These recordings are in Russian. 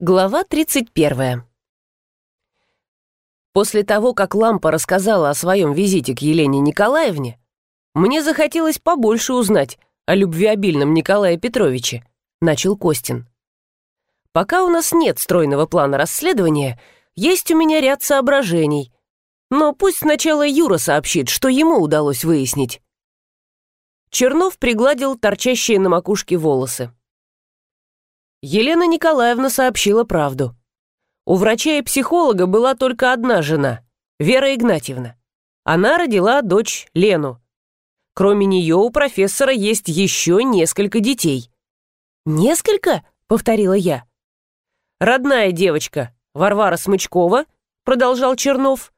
Глава 31. После того, как Лампа рассказала о своем визите к Елене Николаевне, мне захотелось побольше узнать о любвеобильном Николае Петровиче, начал Костин. Пока у нас нет стройного плана расследования, есть у меня ряд соображений, но пусть сначала Юра сообщит, что ему удалось выяснить. Чернов пригладил торчащие на макушке волосы. Елена Николаевна сообщила правду. У врача и психолога была только одна жена, Вера Игнатьевна. Она родила дочь Лену. Кроме нее у профессора есть еще несколько детей. «Несколько?» — повторила я. «Родная девочка Варвара Смычкова», — продолжал Чернов,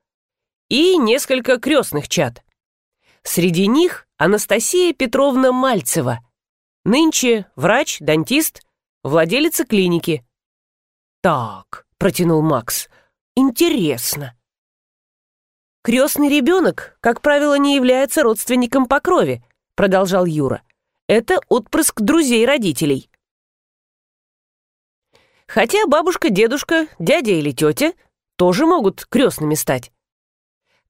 «и несколько крестных чад. Среди них Анастасия Петровна Мальцева. Нынче врач, дантист, владелица клиники. «Так», — протянул Макс, — «интересно». «Крестный ребенок, как правило, не является родственником по крови», — продолжал Юра. «Это отпрыск друзей родителей». Хотя бабушка, дедушка, дядя или тетя тоже могут крестными стать.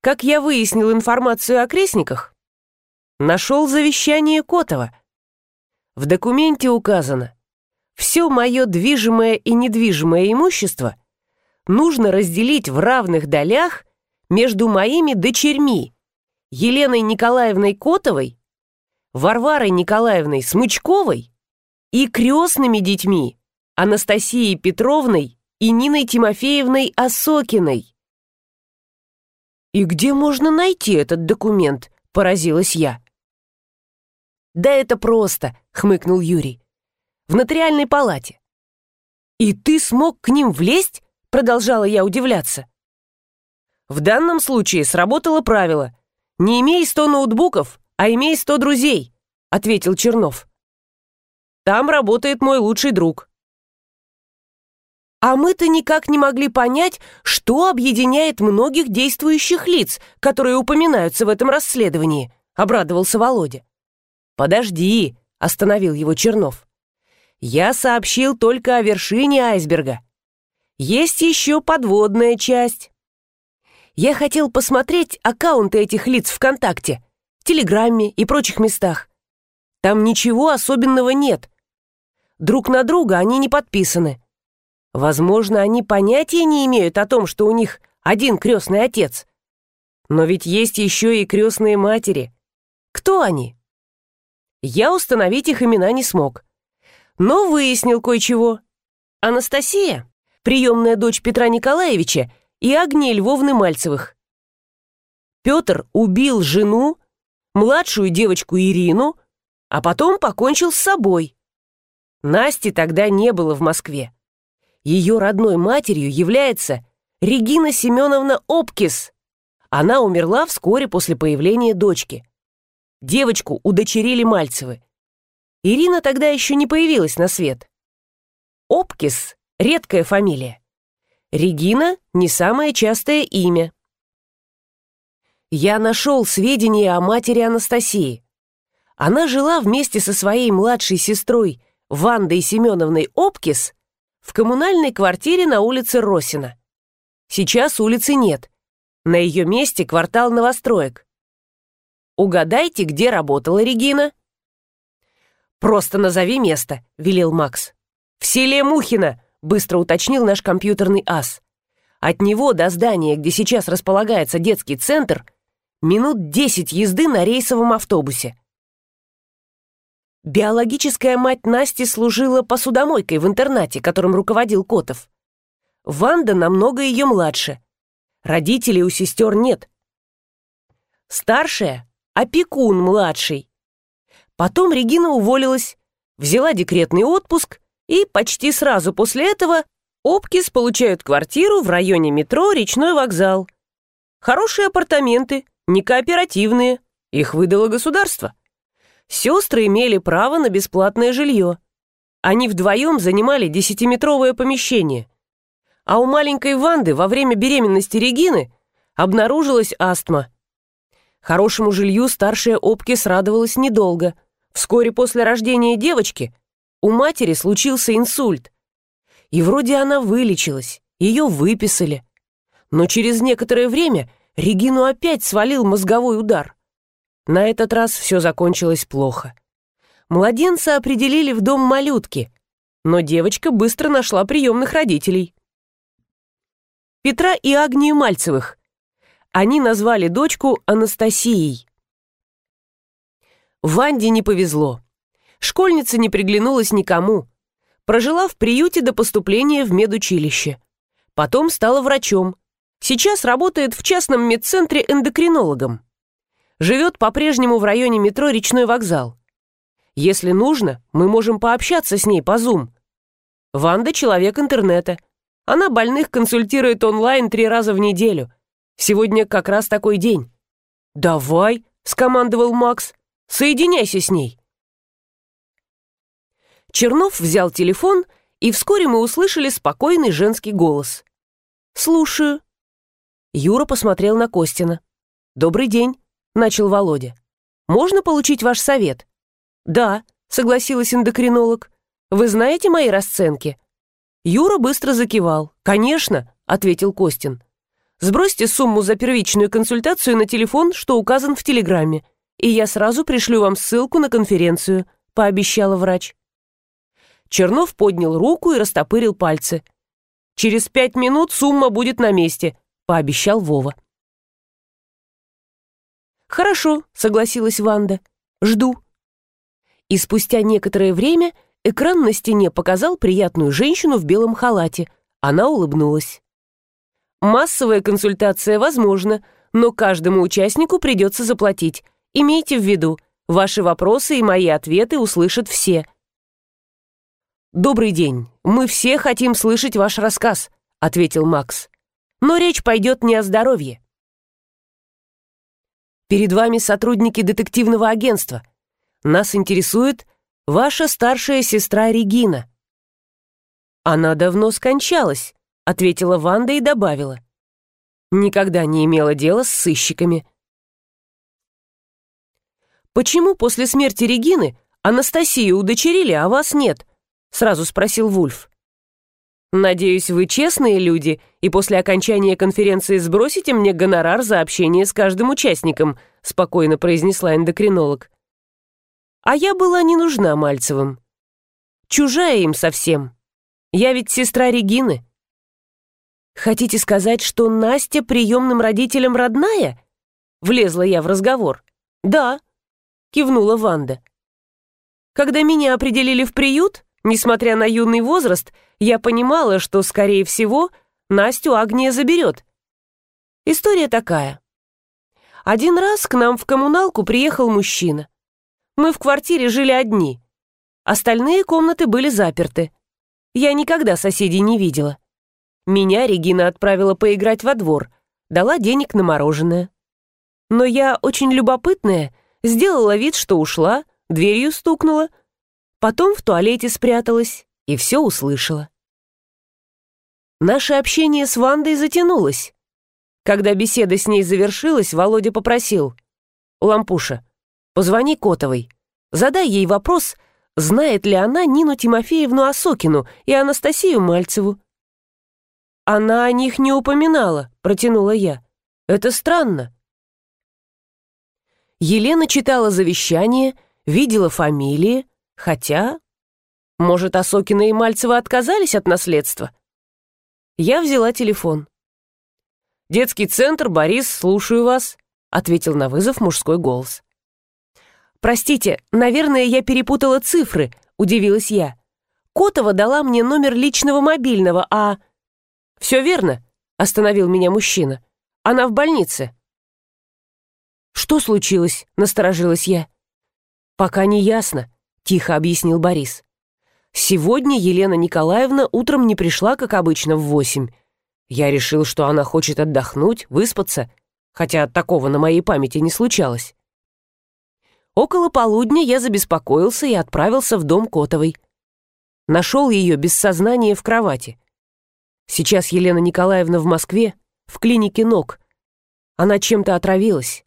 Как я выяснил информацию о крестниках, нашел завещание Котова. В документе указано, все мое движимое и недвижимое имущество нужно разделить в равных долях между моими дочерьми Еленой Николаевной Котовой, Варварой Николаевной Смычковой и крестными детьми Анастасией Петровной и Ниной Тимофеевной Осокиной. «И где можно найти этот документ?» – поразилась я. «Да это просто», — хмыкнул Юрий в нотариальной палате. «И ты смог к ним влезть?» — продолжала я удивляться. В данном случае сработало правило «Не имей сто ноутбуков, а имей сто друзей», — ответил Чернов. «Там работает мой лучший друг». «А мы-то никак не могли понять, что объединяет многих действующих лиц, которые упоминаются в этом расследовании», — обрадовался Володя. «Подожди», — остановил его Чернов я сообщил только о вершине айсберга. Есть еще подводная часть. Я хотел посмотреть аккаунты этих лиц ВКонтакте, Телеграмме и прочих местах. Там ничего особенного нет. Друг на друга они не подписаны. Возможно, они понятия не имеют о том, что у них один крестный отец. Но ведь есть еще и крестные матери. Кто они? Я установить их имена не смог но выяснил кое-чего. Анастасия, приемная дочь Петра Николаевича и Агнии Львовны Мальцевых. Петр убил жену, младшую девочку Ирину, а потом покончил с собой. Насти тогда не было в Москве. Ее родной матерью является Регина Семеновна Опкис. Она умерла вскоре после появления дочки. Девочку удочерили Мальцевы. Ирина тогда еще не появилась на свет. Опкис — редкая фамилия. Регина — не самое частое имя. Я нашел сведения о матери Анастасии. Она жила вместе со своей младшей сестрой Вандой Семеновной Опкис в коммунальной квартире на улице Росина. Сейчас улицы нет. На ее месте квартал новостроек. Угадайте, где работала Регина? «Просто назови место», — велел Макс. «В селе Мухино», — быстро уточнил наш компьютерный ас. «От него до здания, где сейчас располагается детский центр, минут десять езды на рейсовом автобусе». Биологическая мать Насти служила посудомойкой в интернате, которым руководил Котов. Ванда намного ее младше. Родителей у сестер нет. Старшая — опекун младший. Потом Регина уволилась, взяла декретный отпуск, и почти сразу после этого Опкис получают квартиру в районе метро «Речной вокзал». Хорошие апартаменты, не кооперативные, их выдало государство. Сестры имели право на бесплатное жилье. Они вдвоем занимали десятиметровое помещение. А у маленькой Ванды во время беременности Регины обнаружилась астма. Хорошему жилью старшая Опкис радовалась недолго – Вскоре после рождения девочки у матери случился инсульт. и вроде она вылечилась, ее выписали. Но через некоторое время Регину опять свалил мозговой удар. На этот раз все закончилось плохо. Младенца определили в дом малютки, но девочка быстро нашла приемных родителей. Петра и Агнию Мальцевых. Они назвали дочку Анастасией. Ванде не повезло. Школьница не приглянулась никому. Прожила в приюте до поступления в медучилище. Потом стала врачом. Сейчас работает в частном медцентре эндокринологом. Живет по-прежнему в районе метро «Речной вокзал». Если нужно, мы можем пообщаться с ней по Zoom. Ванда — человек интернета. Она больных консультирует онлайн три раза в неделю. Сегодня как раз такой день. «Давай», — скомандовал Макс, — «соединяйся с ней». Чернов взял телефон, и вскоре мы услышали спокойный женский голос. «Слушаю». Юра посмотрел на Костина. «Добрый день», — начал Володя. «Можно получить ваш совет?» «Да», — согласилась эндокринолог. «Вы знаете мои расценки?» Юра быстро закивал. «Конечно», — ответил Костин. «Сбросьте сумму за первичную консультацию на телефон, что указан в телеграмме, и я сразу пришлю вам ссылку на конференцию», — пообещала врач. Чернов поднял руку и растопырил пальцы. «Через пять минут сумма будет на месте», — пообещал Вова. «Хорошо», — согласилась Ванда. «Жду» и спустя некоторое время экран на стене показал приятную женщину в белом халате. Она улыбнулась. «Массовая консультация возможна, но каждому участнику придется заплатить. Имейте в виду, ваши вопросы и мои ответы услышат все». «Добрый день. Мы все хотим слышать ваш рассказ», — ответил Макс. «Но речь пойдет не о здоровье». «Перед вами сотрудники детективного агентства», нас интересует ваша старшая сестра Регина». «Она давно скончалась», — ответила Ванда и добавила. «Никогда не имела дела с сыщиками». «Почему после смерти Регины Анастасию удочерили, а вас нет?» — сразу спросил Вульф. «Надеюсь, вы честные люди, и после окончания конференции сбросите мне гонорар за общение с каждым участником», — спокойно произнесла эндокринолог. А я была не нужна Мальцевым. Чужая им совсем. Я ведь сестра Регины. Хотите сказать, что Настя приемным родителям родная? Влезла я в разговор. Да, кивнула Ванда. Когда меня определили в приют, несмотря на юный возраст, я понимала, что, скорее всего, Настю Агния заберет. История такая. Один раз к нам в коммуналку приехал мужчина. Мы в квартире жили одни. Остальные комнаты были заперты. Я никогда соседей не видела. Меня Регина отправила поиграть во двор, дала денег на мороженое. Но я очень любопытная, сделала вид, что ушла, дверью стукнула, потом в туалете спряталась и все услышала. Наше общение с Вандой затянулось. Когда беседа с ней завершилась, Володя попросил. «Лампуша, Позвони Котовой. Задай ей вопрос, знает ли она Нину Тимофеевну Осокину и Анастасию Мальцеву. «Она о них не упоминала», — протянула я. «Это странно». Елена читала завещание, видела фамилии, хотя... Может, Осокина и Мальцева отказались от наследства? Я взяла телефон. «Детский центр, Борис, слушаю вас», — ответил на вызов мужской голос. «Простите, наверное, я перепутала цифры», — удивилась я. «Котова дала мне номер личного мобильного, а...» «Все верно», — остановил меня мужчина. «Она в больнице». «Что случилось?» — насторожилась я. «Пока не ясно», — тихо объяснил Борис. «Сегодня Елена Николаевна утром не пришла, как обычно, в восемь. Я решил, что она хочет отдохнуть, выспаться, хотя такого на моей памяти не случалось. Около полудня я забеспокоился и отправился в дом Котовой. Нашел ее без сознания в кровати. Сейчас Елена Николаевна в Москве, в клинике ног. Она чем-то отравилась.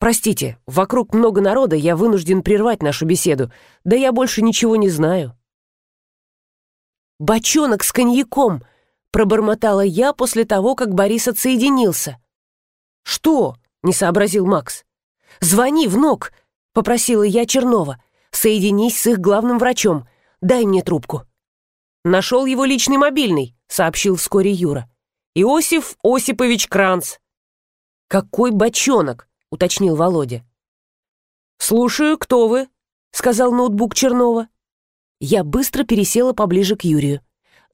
Простите, вокруг много народа, я вынужден прервать нашу беседу. Да я больше ничего не знаю. бочонок с коньяком!» — пробормотала я после того, как Борис отсоединился. «Что?» — не сообразил Макс. «Звони в ног!» — попросила я Чернова. «Соединись с их главным врачом. Дай мне трубку». «Нашел его личный мобильный», — сообщил вскоре Юра. «Иосиф Осипович Кранц». «Какой бочонок?» — уточнил Володя. «Слушаю, кто вы?» — сказал ноутбук Чернова. Я быстро пересела поближе к Юрию.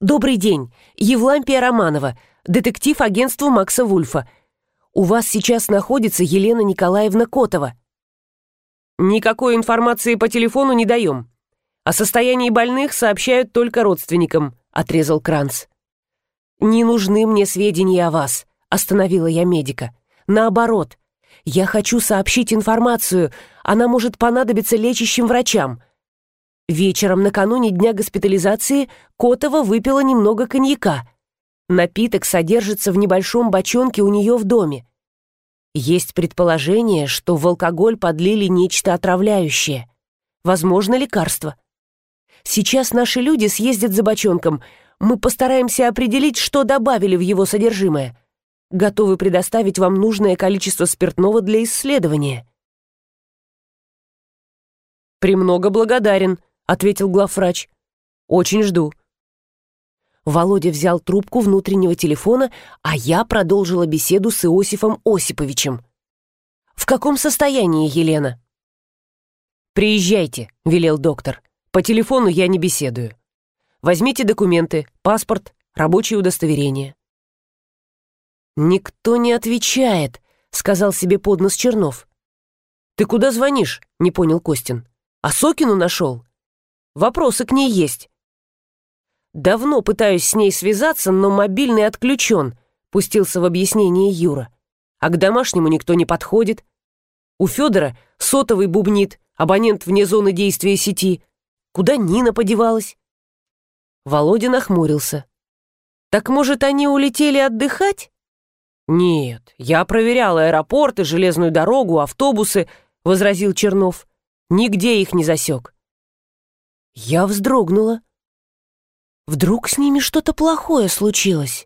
«Добрый день, Евлампия Романова, детектив агентства Макса Вульфа. У вас сейчас находится Елена Николаевна Котова». «Никакой информации по телефону не даем. О состоянии больных сообщают только родственникам», — отрезал Кранц. «Не нужны мне сведения о вас», — остановила я медика. «Наоборот, я хочу сообщить информацию, она может понадобиться лечащим врачам. Вечером накануне дня госпитализации Котова выпила немного коньяка. Напиток содержится в небольшом бочонке у нее в доме. Есть предположение, что в алкоголь подлили нечто отравляющее. Возможно, лекарство. Сейчас наши люди съездят за бочонком. Мы постараемся определить, что добавили в его содержимое. Готовы предоставить вам нужное количество спиртного для исследования. «Премного благодарен», — ответил главврач. «Очень жду». Володя взял трубку внутреннего телефона, а я продолжила беседу с Иосифом Осиповичем. «В каком состоянии, Елена?» «Приезжайте», — велел доктор. «По телефону я не беседую. Возьмите документы, паспорт, рабочее удостоверение». «Никто не отвечает», — сказал себе под нос Чернов. «Ты куда звонишь?» — не понял Костин. «А Сокину нашел?» «Вопросы к ней есть». «Давно пытаюсь с ней связаться, но мобильный отключен», — пустился в объяснение Юра. «А к домашнему никто не подходит. У Федора сотовый бубнит, абонент вне зоны действия сети. Куда Нина подевалась?» Володя нахмурился. «Так, может, они улетели отдыхать?» «Нет, я проверял аэропорты, железную дорогу, автобусы», — возразил Чернов. «Нигде их не засек». Я вздрогнула. Вдруг с ними что-то плохое случилось?